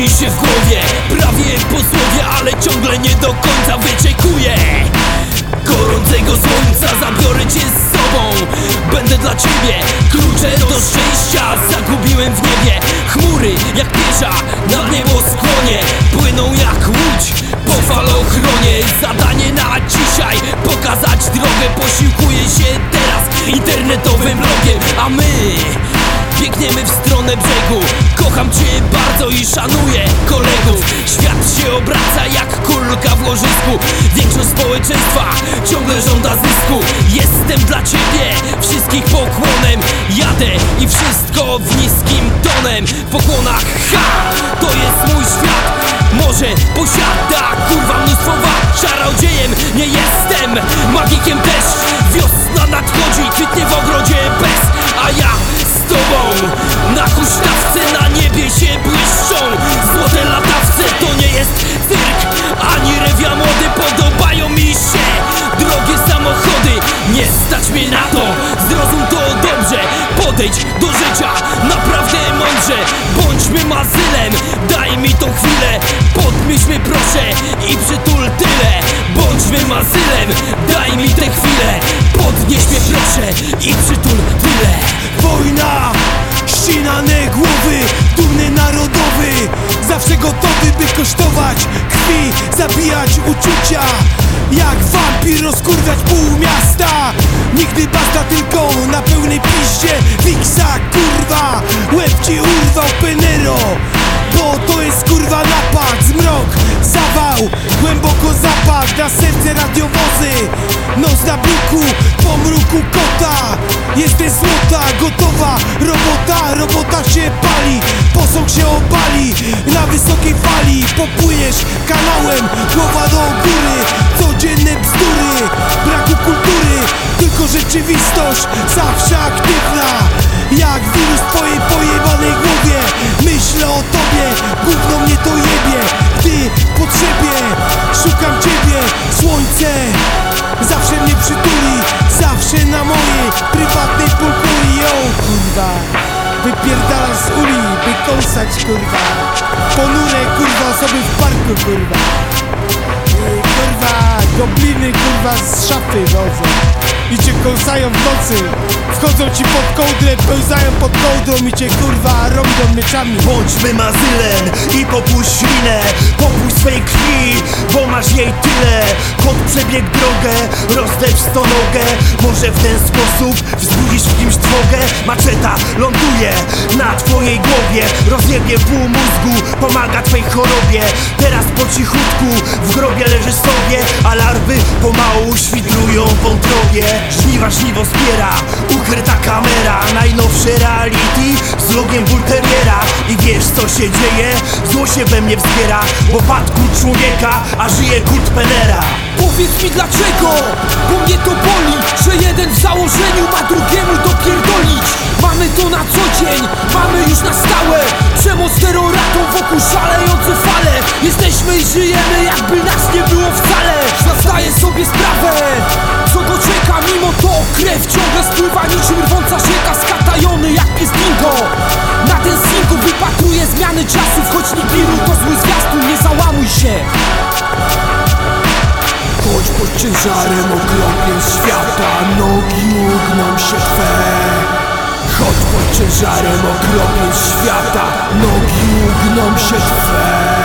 mi się w głowie Prawie po słowie, ale ciągle nie do końca wyczekuję Gorącego słońca zabiorę cię z sobą. Będę dla ciebie klucze do szczęścia. Zagubiłem w niebie chmury jak pierza Na niebo skłonie płyną jak łódź. Po falochronie zadanie na dzisiaj. Pokazać drogę posiłkuję się teraz internetowym blogiem. A my Biegniemy w stronę brzegu. Kocham cię bardzo i szanuję kolegów. Świat się obraca jak kulka w łożysku. Większość społeczeństwa ciągle żąda zysku. Jestem dla ciebie wszystkich pokłonem. Jadę i wszystko w niskim tonem. W pokłonach ha! To jest mój świat. Może posiada kurwa mnóstwo wad. Czarodziejem nie jestem. Magikiem też. Wiosna nadchodzi Kwitnie w ogrodzie bez życia Naprawdę mądrze. Bądźmy mazylem Daj mi tą chwilę. Podmyślmy proszę I przytul tyle. Bądźmy mazylem Daj mi tę chwilę. Podnieś mnie proszę I przytul tyle. Wojna, ścinane głowy, dumny narodowy Zawsze gotowy by kosztować krwi, zabijać uczucia. Jak wampir rozkurwiać pół miasta. Nigdy basta tylko na pełnej piście Wiksa kurwa, łeb ci urwał penero. Bo to jest kurwa napad, zmrok, zawał. Głęboko zapadł na serce radiowozy Noc na biku, mruku kota. Jesteś złota, gotowa robota Robota się pali, posąg się obali Na wysokiej fali. Popłyniesz kanałem Głowa do góry, codzienne bzdury. Braku kultury, tylko rzeczywistość Zawsze aktywna. Jak wirus w twojej pojebanej głowie Myślę o tobie, gówno mnie to jebie. Gdy Wypierdala z uli, by kąsać, kurwa. Ponure, kurwa, osoby w parku, kurwa. Kurwa, gobliny, kurwa, z szafy chodzą I cię kąsają w nocy. Wchodzą ci pod kołdrę, pełzają pod kołdrą I cię, kurwa, rąbią mieczami. Bądźmy mazylem i popuść ślinę Popuść swej krwi, bo masz jej tyle. Kot przebieg drogę, rozdepcz stonogę Może w ten sposób wzbudzisz w kimś trwogę? Maczeta ląduje na twojej głowie. Rozjebie pół mózgu, pomaga twej chorobie. Teraz po cichutku w grobie leżysz sobie A larwy pomału świdrują wątrobie Żniwa żniwo zbiera, ukryta kamera Najnowsze reality z logiem bulteriera I wiesz co się dzieje? Zło się we mnie wzbiera Bo padł kult człowieka, a żyje kult Penera. Powiedz mi dlaczego, bo mnie to boli Że jeden w założeniu ma drugiemu dopierdolić. Mamy to na co dzień, mamy już na stałe. Przemoc terroratą wokół szalejące fale Jesteśmy i żyjemy jakby nas nie było wcale. Zdaję sobie sprawę, co go czeka Mimo to krew ciągle spływa niczym rwąca rzeka Skatajony jak pies dingo Na ten single wypatruję zmiany czasów Choć Nibiru to zły zwiastun, nie załamuj się. Chodź pod ciężarem okropnym świata Nogi ugną się twe. Chodź pod ciężarem okropnym świata Nogi ugną się twe